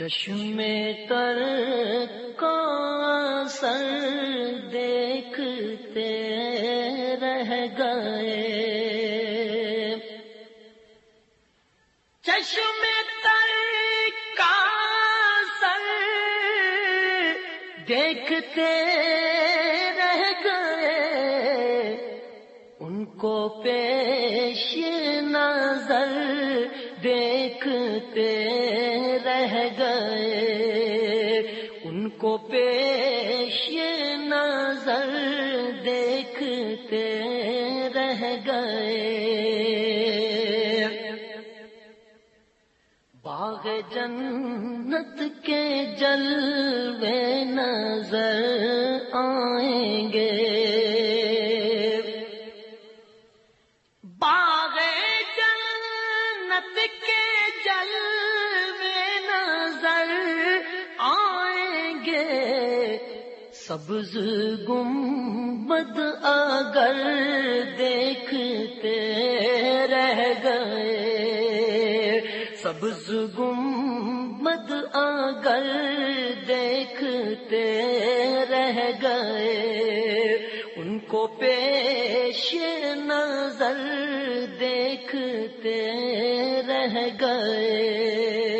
چشم تر کا سر دیکھتے رہ گئے۔ چشم تر کا سر دیکھتے رہ گئے۔ ان کو پیش نظر دیکھتے کو پیش نظر دیکھتے رہ گئے۔ باغ جنت کے جلوے نظر آئیں گے۔ سبز گنبد اگر دیکھتے رہ گئے۔ سبز گنبد اگر دیکھتے رہ گئے۔ ان کو پیش نظر دیکھتے رہ گئے۔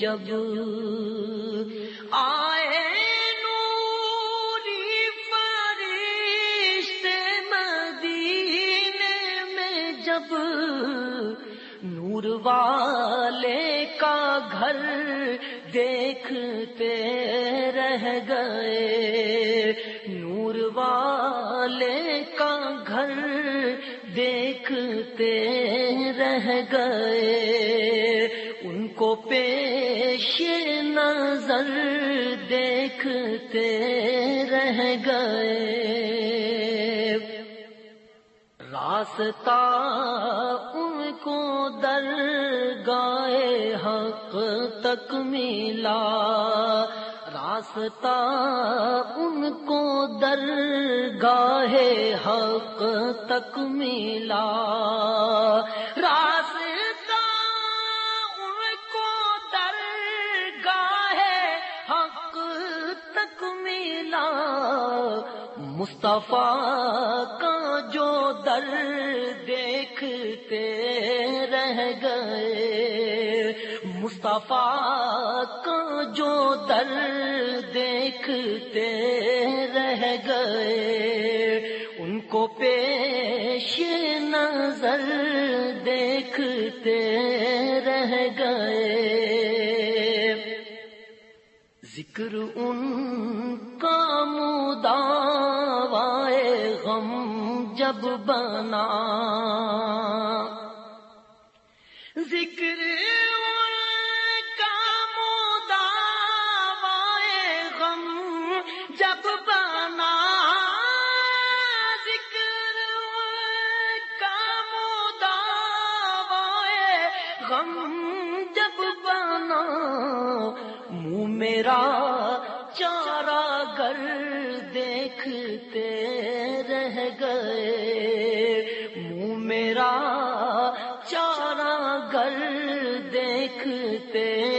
جب آئے نوری فرشتے مدینے میں، جب نور والے کا گھر دیکھتے رہ گئے، نور والے کا گھر دیکھتے رہ گئے، ان کو پیش نظر دیکھتے رہ گئے۔ راستہ ان کو در گائے حق تک ملا، راستہ ان کو در گاہے حق تک ملا۔ راستہ ان کو در گاہے حق تک ملا۔ مصطفیٰ کا جو در دیکھتے رہ گئے۔ مصطفیٰ کا جو در دیکھتے رہ گئے، ان کو پیش نظر دیکھتے رہ گئے۔ ذکر ان کا مداوائے غم جب بنا دیکھتے رہ گئے۔ منہ میرا چارا گر دیکھتے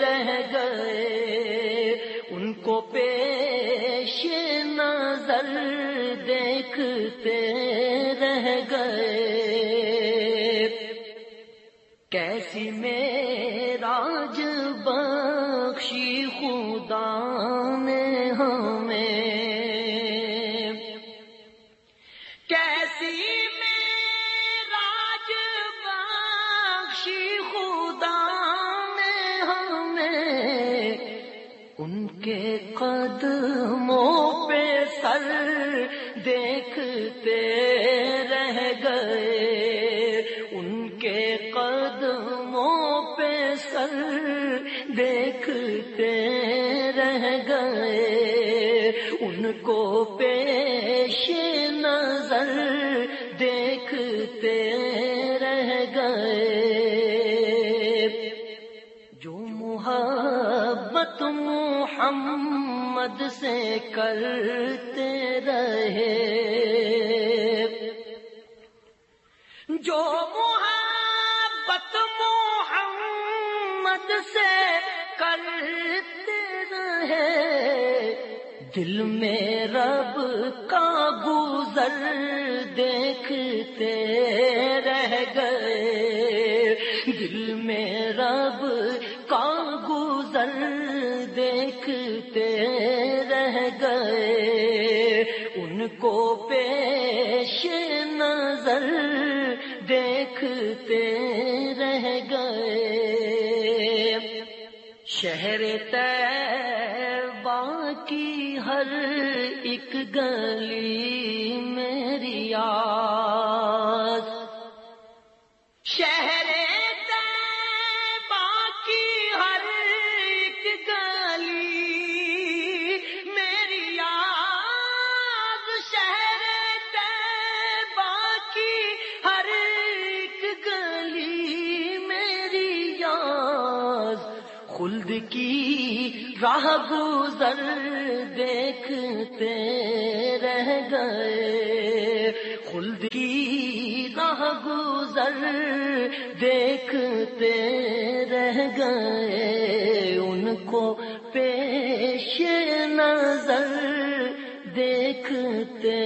رہ گئے۔ ان کو پیش نظر دیکھتے رہ گئے۔ کیسی میراج بخشی خدا نے ہمیں۔ خدا نے ہمیں ان کے قدموں پہ سر دیکھتے رہ گئے، ان کے قدموں پہ سر دیکھتے رہ گئے۔ ان کو پیش نظر دیکھتے رہ گئے۔ محمد سے کرتے رہے۔ جو محبت محمد سے کرتے رہے، دل میں رب کا گزر دیکھتے رہ گئے۔ دل میں رب کا گزر دیکھتے رہ گئے، ان کو پیش نظر دیکھتے رہ گئے۔ شہر کی ہر ایک گلی میری آس خلد کی راہ گزر دیکھتے رہ گئے۔ خلد کی راہ گزر دیکھتے رہ گئے۔ ان کو پیش نظر دیکھتے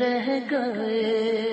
رہ گئے۔